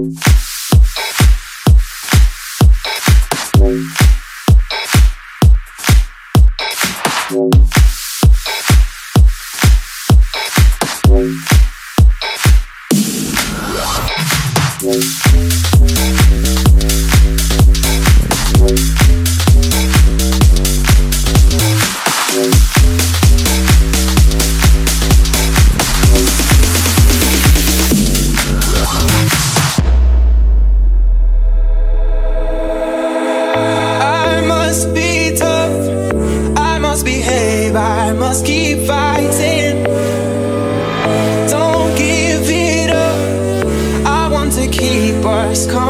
Thank you. must keep fighting. Don't give it up. I want to keep us calm.